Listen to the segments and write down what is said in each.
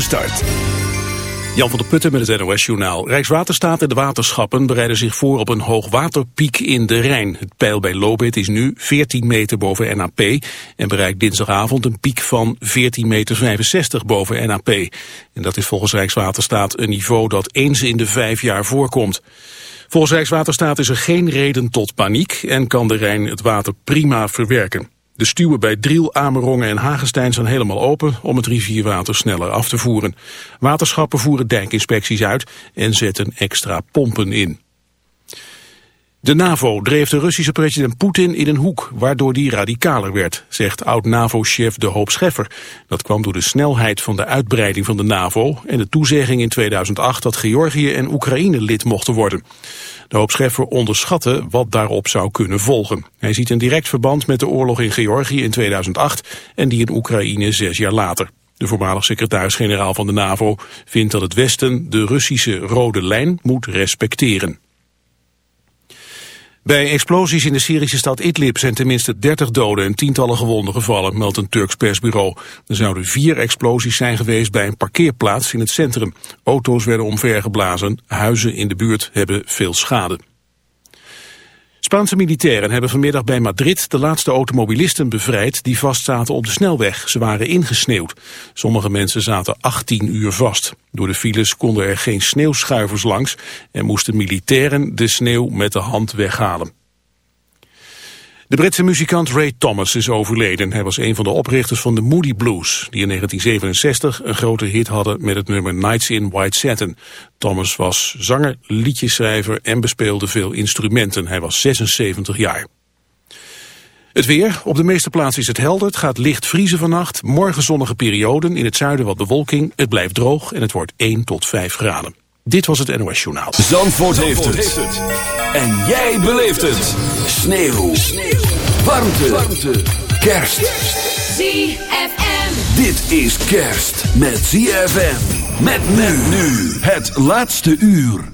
Start. Jan van der Putten met het NOS-journaal. Rijkswaterstaat en de waterschappen bereiden zich voor op een hoogwaterpiek in de Rijn. Het peil bij Lobit is nu 14 meter boven NAP en bereikt dinsdagavond een piek van 14,65 meter boven NAP. En dat is volgens Rijkswaterstaat een niveau dat eens in de vijf jaar voorkomt. Volgens Rijkswaterstaat is er geen reden tot paniek en kan de Rijn het water prima verwerken. De stuwen bij Driel, Amerongen en Hagestein zijn helemaal open om het rivierwater sneller af te voeren. Waterschappen voeren dijkinspecties uit en zetten extra pompen in. De NAVO dreef de Russische president Poetin in een hoek, waardoor die radicaler werd, zegt oud-NAVO-chef De Hoop Scheffer. Dat kwam door de snelheid van de uitbreiding van de NAVO en de toezegging in 2008 dat Georgië en Oekraïne lid mochten worden. De Hoop Scheffer onderschatte wat daarop zou kunnen volgen. Hij ziet een direct verband met de oorlog in Georgië in 2008 en die in Oekraïne zes jaar later. De voormalig secretaris-generaal van de NAVO vindt dat het Westen de Russische rode lijn moet respecteren. Bij explosies in de Syrische stad Idlib zijn tenminste 30 doden en tientallen gewonden gevallen, meldt een Turks persbureau. Er zouden vier explosies zijn geweest bij een parkeerplaats in het centrum. Auto's werden omvergeblazen, huizen in de buurt hebben veel schade. Spaanse militairen hebben vanmiddag bij Madrid de laatste automobilisten bevrijd die vastzaten op de snelweg. Ze waren ingesneeuwd. Sommige mensen zaten 18 uur vast. Door de files konden er geen sneeuwschuivers langs en moesten militairen de sneeuw met de hand weghalen. De Britse muzikant Ray Thomas is overleden. Hij was een van de oprichters van de Moody Blues, die in 1967 een grote hit hadden met het nummer Nights in White Satin. Thomas was zanger, liedjeschrijver en bespeelde veel instrumenten. Hij was 76 jaar. Het weer. Op de meeste plaatsen is het helder. Het gaat licht vriezen vannacht. Morgen zonnige perioden. In het zuiden wat bewolking. Het blijft droog en het wordt 1 tot 5 graden. Dit was het NOS Journaal. Zandvoort, heeft, het. En jij beleeft het. Sneeuw. Sneeuw. Warmte. Warmte. Kerst. ZFM. Dit is kerst met ZFM. Met men nu. Het laatste uur.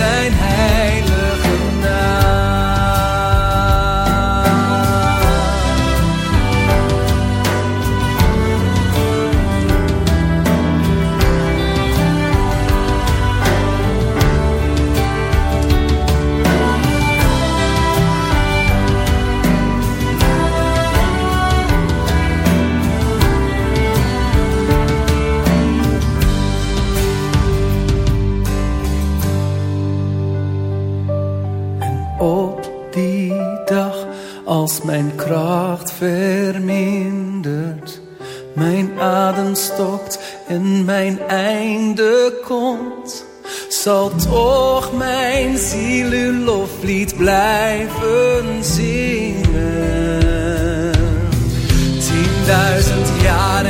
Zijn en mijn einde komt, zal toch mijn ziel loflied blijven zingen. Tienduizend jaren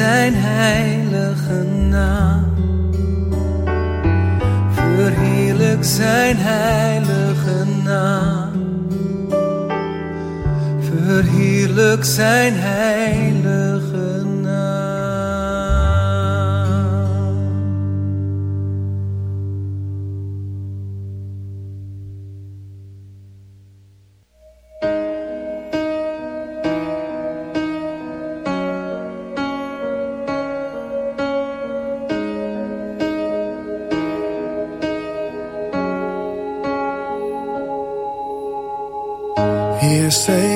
zijn heilige naam. Verheerlijk zijn heilige naam. Verheerlijk zijn heilige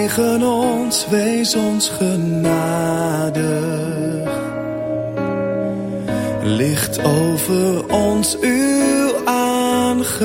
Zegen ons, wees ons genadig. Licht over ons uw aangezicht.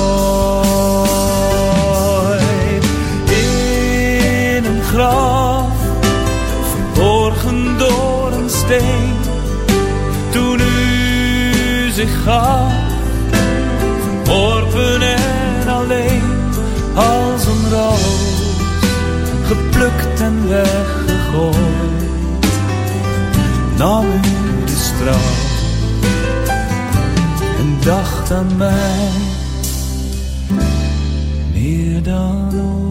Toen u zich gaf, en alleen, als een roos, geplukt en weggegooid, nam u de straf en dacht aan mij meer dan ooit.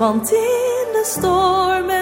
want in de storm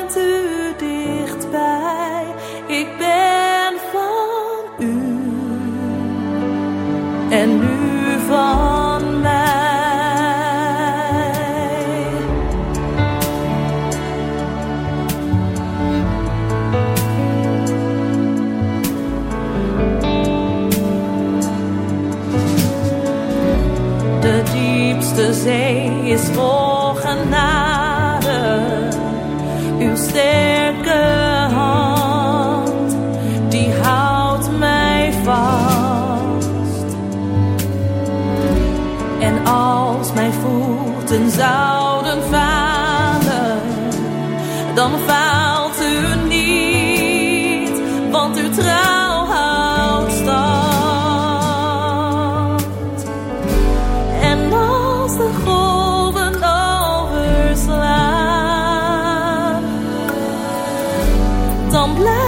Love.